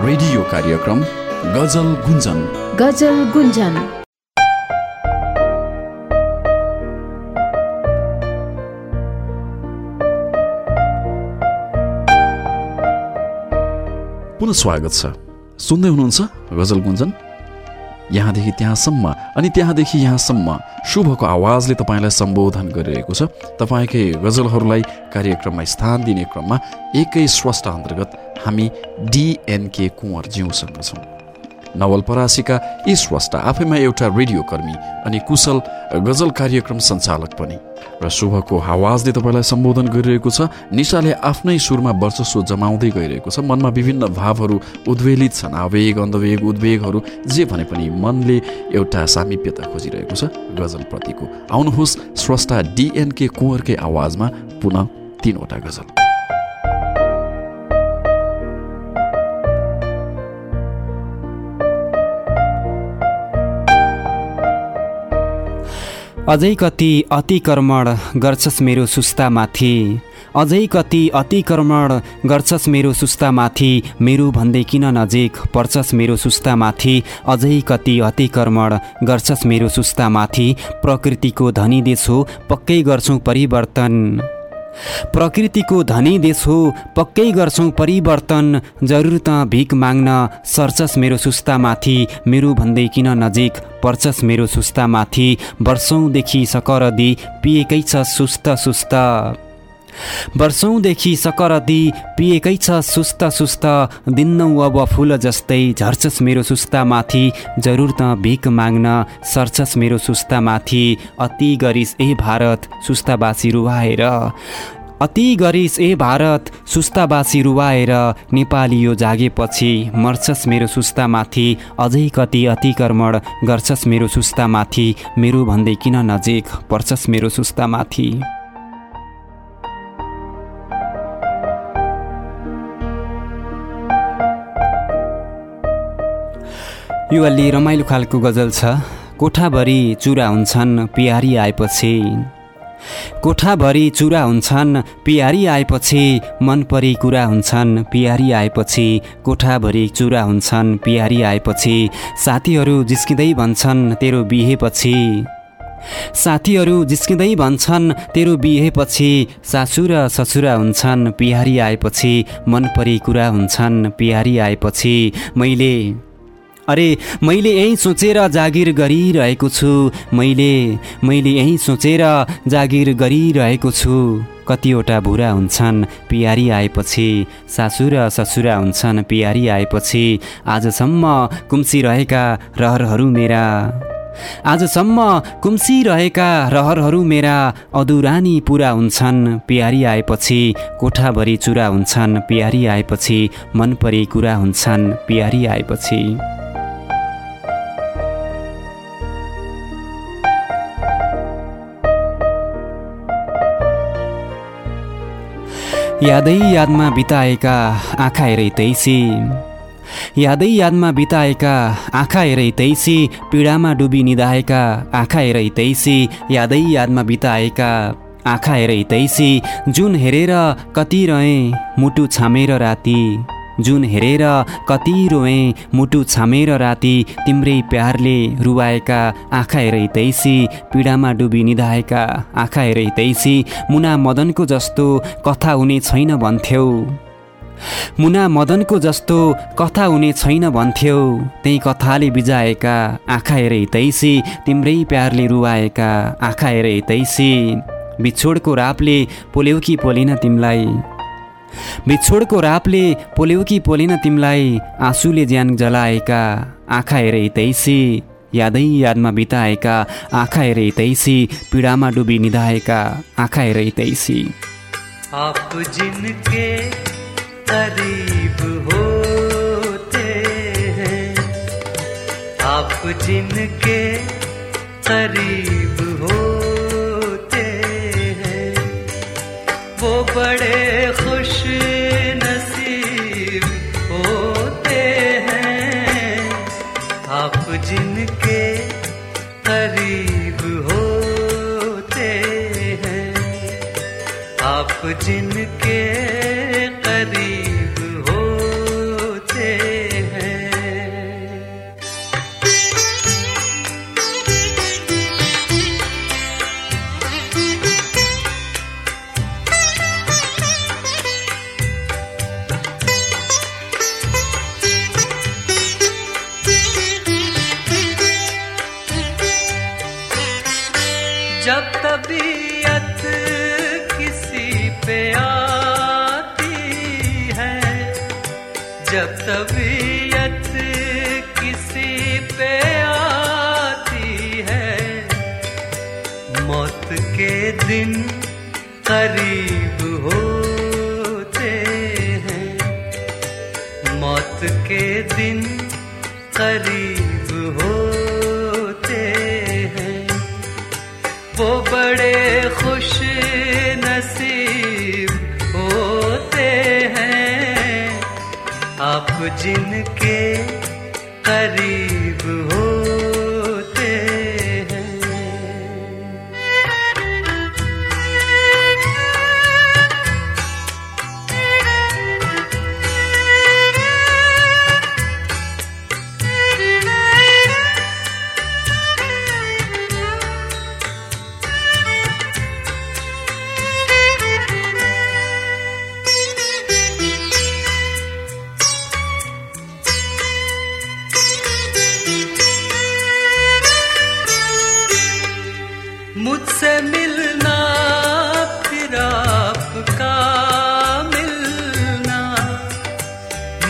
Radio कार्यक्रम गजल गुन्जन। गजल गुन्जन। पुनः स्वागत छ। सुन्दै हुनुहुन्छ गजल गुन्जन? यहाँदेखि त्यहाँसम्म अनि त्यहाँदेखि यहाँसम्म शुभको आवाजले तपाईँलाई सम्बोधन गरिरहेको छ। तपाईँकै गजलहरूलाई कार्यक्रममा स्थान दिने क्रममा एकै स्रष्टा अन्तर्गत हामी डिएनके कुँवरज्यूसँग छौँ नवलपरासीका यी स्रष्टा आफैमा एउटा रेडियो कर्मी अनि कुशल गजल कार्यक्रम सञ्चालक पनि। र शुभको आवाजले तपाईँलाई सम्बोधन गरिरहेको छ निशाले आफ्नै सुरमा वर्चस्व जमाउँदै गइरहेको छ। मनमा विभिन्न भावहरू उद्वेलित छन्। आवेग अन्धवेग उद्वेगहरू जे भने पनि मनले एउटा सामिप्यता खोजिरहेको छ। गजलप्रतिको आउनुहोस्। स्रष्टा डिएनके कुँवरकै आवाजमा पुनः तिनवटा गजल। अझै कति अतिक्रमण गर्छस् मेरो सुस्तामाथि। अझै कति अतिक्रमण गर्छस् मेरो सुस्तामाथि। मेरो भन्दै किन नजिक पर्छस् मेरो सुस्तामाथि? अझै कति अतिक्रमण गर्छस् मेरो सुस्तामाथि? प्रकृतिको धनी देश हो पक्कै गर्छौँ परिवर्तन। प्रकृतिको धनी देश हो पक्कै गर्छौँ परिवर्तन। जरुर त भिख माग्न सर्छस् मेरो सुस्तामाथि मेरो भन्दै किन नजिक पर्छस् मेरो सुस्तामाथि वर्षौँदेखि सकरदी पिएकै छ सुस्त सुस्त। वर्षौँदेखि सकरदी पिएकै छ सुस्त सुस्त दिन्नौ अब फुल जस्तै झर्छस् मेरो सुस्तामाथि जरुर त भिख माग्न सर्छस् मेरो सुस्तामाथि अति गरिस ए भारत सुस्ताबासी रुवाएर। अति गरिस ए भारत सुस्ताबासी रुवाएर नेपाली यो जागेपछि मर्छस् मेरो सुस्तामाथि अझै कति अतिक्रमण गर्छस् मेरो सुस्तामाथि मेरो भन्दै किन नजिक पर्छस् मेरो सुस्तामाथि? यो अलि रमाइलो खालको गजल छ। कोठाभरि चुरा हुन्छन् पिहारी आएपछि। कोठाभरि चुरा हुन्छन् पिहारी आएपछि मन परी कुरा हुन्छन् पिहारी आएपछि कोठाभरि चुरा हुन्छन् पिहारी आएपछि साथीहरू जिस्किँदै भन्छन् तेरो बिहेपछि। साथीहरू जिस्किँदै भन्छन् तेरो बिहेपछि सासु र ससुरा हुन्छन् पिहारी आएपछि मन परी कुरा हुन्छन् पिहारी आएपछि मैले अरे मैले यहीँ सोचेर जागिर गरिरहेको छु। मैले मैले यहीँ सोचेर जागिर गरिरहेको छु। कतिवटा भुरा हुन्छन् पियारी आएपछि सासु र ससुरा हुन्छन् पियारी आएपछि आजसम्म कुम्सिरहेका रहरहरू मेरा। आजसम्म कुम्सिरहेका रहरहरू मेरा अधुरानी पुरा हुन्छन् पियारी आएपछि कोठाभरि चुरा हुन्छन् पियारी आएपछि मनपरी कुरा हुन्छन् पियारी आएपछि। यादै यादमा बिताएका आँखा हेरै तैसी यादै यादमा बिताएका आँखा हेरै तैसी पीडामा डुबी निधाएका आँखा हेरै तैसी यादै यादमा बिताएका आँखा हेरै तैसी जुन हेरेर कति रहेँ मुटु छामेर राति। जुन हेरेर कति रोएँ मुटु छामेर राति तिम्रै प्यारले रुवाएका आँखा हेरै तैसी पीडामा डुबी निधाएका आँखा हेरै तैसी मुना मदनको जस्तो कथा हुने छैन भन्थ्यौ। मुना मदनको जस्तो कथा हुने छैन भन्थ्यौ। त्यही कथाले बिजाएका आँखा हेरै तैसी तिम्रै प्यारले रुवाएका आँखा हेरै तैसी। बिछोडको रापले पोल्यौ कि पोलेन तिमीलाई? बिछोडको रापले पोल्यौ कि पोलेन तिमीलाई आँसुले ज्यान जलाएका, आँखा हेरै तैसी, यादै यादमा बिताएका, आँखा हेरै तैसी, पीडामा डुबी निधाएका, आँखा हेरै तैसी। आप जिनके करीब होते हैं, आप जिनके करीब होते हैं, वो बड़े करीब होते हैं। आप जिनके करीब तबीयत किसी पे आती है। जब तबीयत किसी पे आती है, मौत के दिन करीब होते हैं। मौत के दिन करीब होते वो बड़े खुश नसीब होते हैं। आप जिनके करीब होते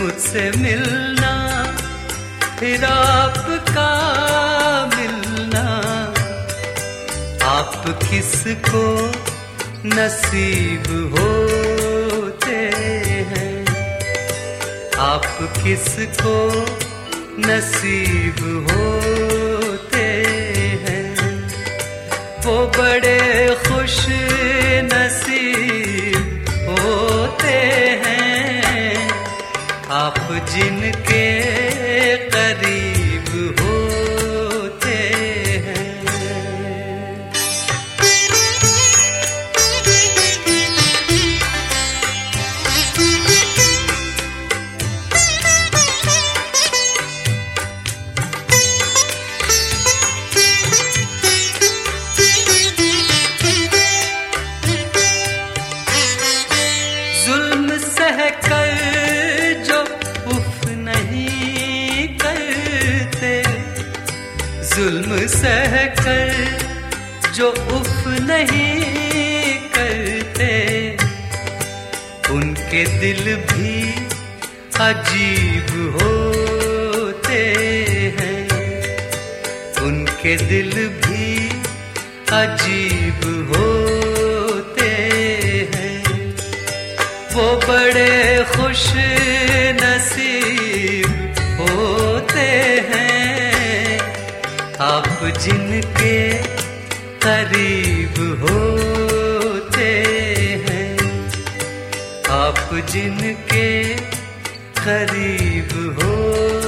मुझसे मिलना, फिर आपका मिलना। आप किसको नसीब होते हैं? आप किसको नसीब होते हैं? वो बड़े खुश जिनके जुल्म सह कर, जो उफ नहीं करते, उनके दिल भी अजीब होते हैं। उनके दिल भी अजीब होते हैं। वो बड़े खुश नसीब होते हैं जिनके करीब होते हैं आप जिनके करीब होते